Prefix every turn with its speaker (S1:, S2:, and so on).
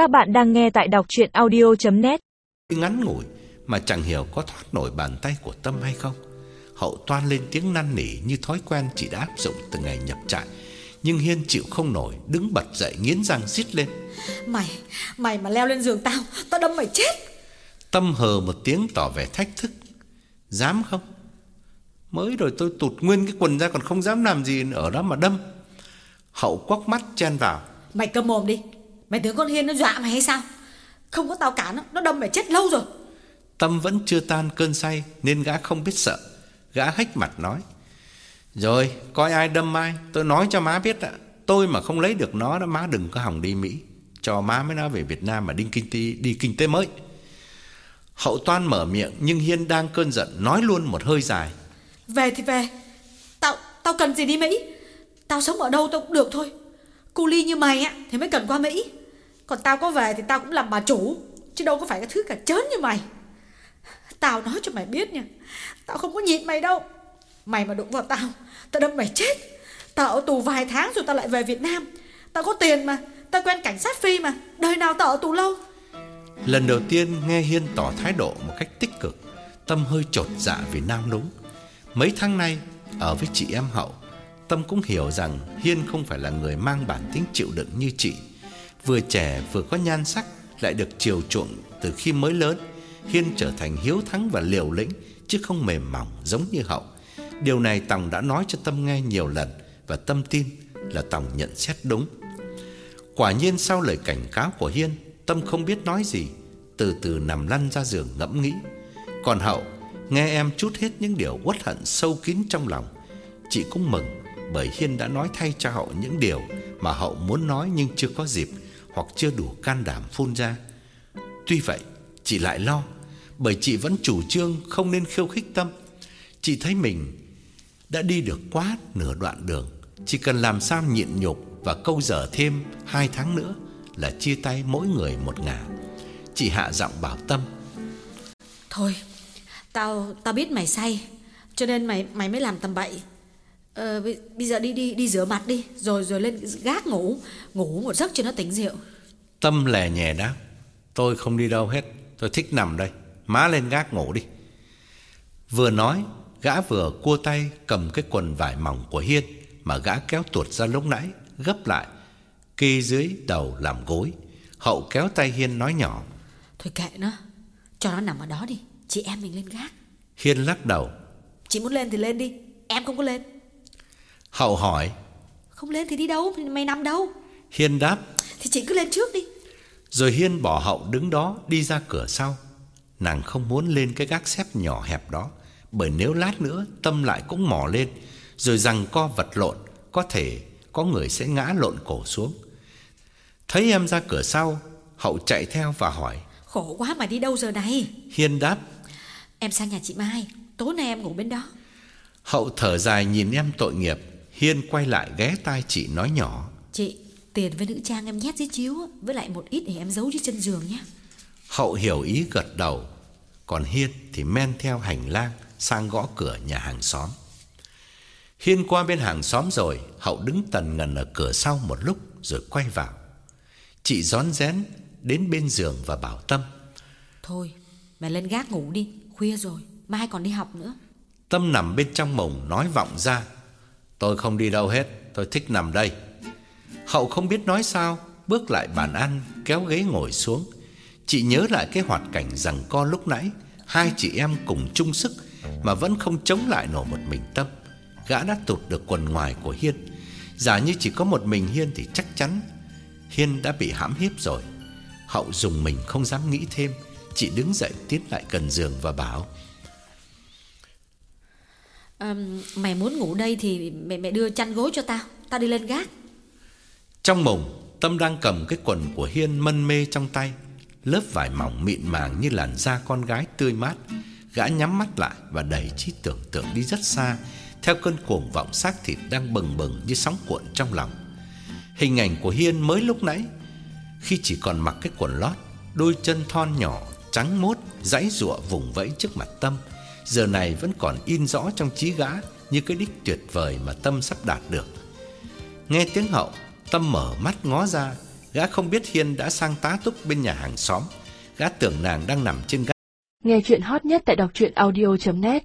S1: Các bạn đang nghe tại đọc chuyện audio.net
S2: ngắn ngủi mà chẳng hiểu có thoát nổi bàn tay của Tâm hay không. Hậu toan lên tiếng năn nỉ như thói quen chị đã áp dụng từ ngày nhập trại. Nhưng Hiên chịu không nổi, đứng bật dậy nghiến răng rít lên.
S3: Mày, mày mà leo lên giường tao, tao đâm mày chết.
S2: Tâm hờ một tiếng tỏ vẻ thách thức. Dám không? Mới rồi tôi tụt nguyên cái quần ra còn không dám làm gì ở đó mà đâm. Hậu quắc mắt chen vào.
S3: Mày câm mồm đi. Mày tưởng con Hiên nó dọa mày hay sao? Không có tao cản nó, nó đâm mày chết lâu rồi.
S2: Tâm vẫn chưa tan cơn say nên gã không biết sợ. Gã hách mặt nói. Rồi, coi ai đâm ai, tôi nói cho má biết ạ. Tôi mà không lấy được nó đó má đừng có hỏng đi Mỹ. Cho má mới nó về Việt Nam mà đi kinh tế, đi kinh tế mới. Hậu toan mở miệng nhưng Hiên đang cơn giận nói luôn một hơi dài.
S3: Về thì về. Tao tao cần gì đi Mỹ? Tao sống ở đâu tao cũng được thôi. Cu ly như mày á thì mới cần qua Mỹ. Còn tao có về thì tao cũng làm bà chủ, chứ đâu có phải cái thứ cả chớn như mày. Tao nói cho mày biết nha, tao không có nhịn mày đâu. Mày mà đụng vào tao, tao đâm mày chết. Tao ở tù vài tháng rồi tao lại về Việt Nam. Tao có tiền mà, tao quen cảnh sát phi mà, đời nào tao ở tù lâu.
S2: Lần đầu tiên nghe Hiên tỏ thái độ một cách tích cực, Tâm hơi trột dạ vì nam đúng. Mấy tháng nay ở với chị em Hậu, Tâm cũng hiểu rằng Hiên không phải là người mang bản tính chịu đựng như chị. Vừa trẻ vừa có nhan sắc, lại được chiều chuộng từ khi mới lớn. Hiên trở thành hiếu thắng và liều lĩnh chứ không mềm mỏng giống như Hậu. Điều này Tòng đã nói cho Tâm nghe nhiều lần và Tâm tin là Tòng nhận xét đúng. Quả nhiên sau lời cảnh cáo của Hiên, Tâm không biết nói gì, từ từ nằm lăn ra giường ngẫm nghĩ. Còn Hậu nghe em chút hết những điều uất hận sâu kín trong lòng, chị cũng mừng bởi Hiên đã nói thay cho Hậu những điều mà Hậu muốn nói nhưng chưa có dịp hoặc chưa đủ can đảm phun ra. Tuy vậy, chị lại lo, bởi chị vẫn chủ trương không nên khiêu khích Tâm. Chị thấy mình đã đi được quá nửa đoạn đường, chỉ cần làm sao nhịn nhục và câu dở thêm hai tháng nữa là chia tay mỗi người một ngả. Chị hạ giọng bảo Tâm.
S3: Thôi, tao tao biết mày say, cho nên mày mày mới làm tầm bậy. Ờ, bây, giờ đi đi đi rửa mặt đi, rồi rồi lên gác ngủ, ngủ một giấc cho nó tỉnh rượu.
S2: Tâm lè nhẹ đáp. Tôi không đi đâu hết, tôi thích nằm đây. Má lên gác ngủ đi. Vừa nói, gã vừa cua tay cầm cái quần vải mỏng của Hiên mà gã kéo tuột ra lúc nãy, gấp lại, kê dưới đầu làm gối. Hậu kéo tay Hiên nói nhỏ.
S3: Thôi kệ nó, cho nó nằm ở đó đi, chị em mình lên gác.
S2: Hiên lắc đầu.
S3: Chị muốn lên thì lên đi, em không có lên.
S2: Hậu hỏi.
S3: Không lên thì đi đâu, mày nằm đâu?
S2: Hiên đáp.
S3: Thì chị cứ lên trước đi.
S2: Rồi Hiên bỏ Hậu đứng đó đi ra cửa sau. Nàng không muốn lên cái gác xếp nhỏ hẹp đó, bởi nếu lát nữa Tâm lại cũng mò lên, rồi rằng co vật lộn, có thể có người sẽ ngã lộn cổ xuống. Thấy em ra cửa sau, Hậu chạy theo và hỏi.
S3: Khổ quá mà đi đâu giờ này?
S2: Hiên đáp.
S3: Em sang nhà chị Mai, tối nay em ngủ bên đó.
S2: Hậu thở dài nhìn em tội nghiệp, Hiên quay lại ghé tai chị nói nhỏ.
S3: Chị, tiền với nữ trang em nhét dưới chiếu, với lại một ít để em giấu dưới chân giường nhé.
S2: Hậu hiểu ý gật đầu, còn Hiên thì men theo hành lang sang gõ cửa nhà hàng xóm. Hiên qua bên hàng xóm rồi, Hậu đứng tần ngần ở cửa sau một lúc rồi quay vào. Chị rón rén đến bên giường và bảo Tâm.
S3: Thôi, mày lên gác ngủ đi, khuya rồi, mai còn đi học nữa.
S2: Tâm nằm bên trong mồng nói vọng ra. Tôi không đi đâu hết, tôi thích nằm đây. Hậu không biết nói sao, bước lại bàn ăn, kéo ghế ngồi xuống. Chị nhớ lại cái hoạt cảnh rằng co lúc nãy, hai chị em cùng chung sức mà vẫn không chống lại nổi một mình Tâm. Gã đã tụt được quần ngoài của Hiên. Giả như chỉ có một mình Hiên thì chắc chắn Hiên đã bị hãm hiếp rồi. Hậu dùng mình không dám nghĩ thêm, chị đứng dậy tiến lại gần giường và bảo:
S3: um, Mày muốn ngủ đây thì mẹ mẹ đưa chăn gối cho tao. Tao đi lên gác.
S2: Trong mùng Tâm đang cầm cái quần của Hiên mân mê trong tay. Lớp vải mỏng mịn màng như làn da con gái tươi mát. Gã nhắm mắt lại và đẩy trí tưởng tượng đi rất xa Theo cơn cuồng vọng xác thịt đang bừng bừng như sóng cuộn trong lòng. Hình ảnh của Hiên mới lúc nãy Khi chỉ còn mặc cái quần lót Đôi chân thon nhỏ trắng mốt dãy giụa vùng vẫy trước mặt Tâm giờ này vẫn còn in rõ trong trí gã như cái đích tuyệt vời mà Tâm sắp đạt được. Nghe tiếng hậu, Tâm mở mắt ngó ra, Gã không biết Hiên đã sang tá túc bên nhà hàng xóm. Gã tưởng nàng đang nằm trên gác
S1: Nghe chuyện hot nhất tại đọc truyện audio.net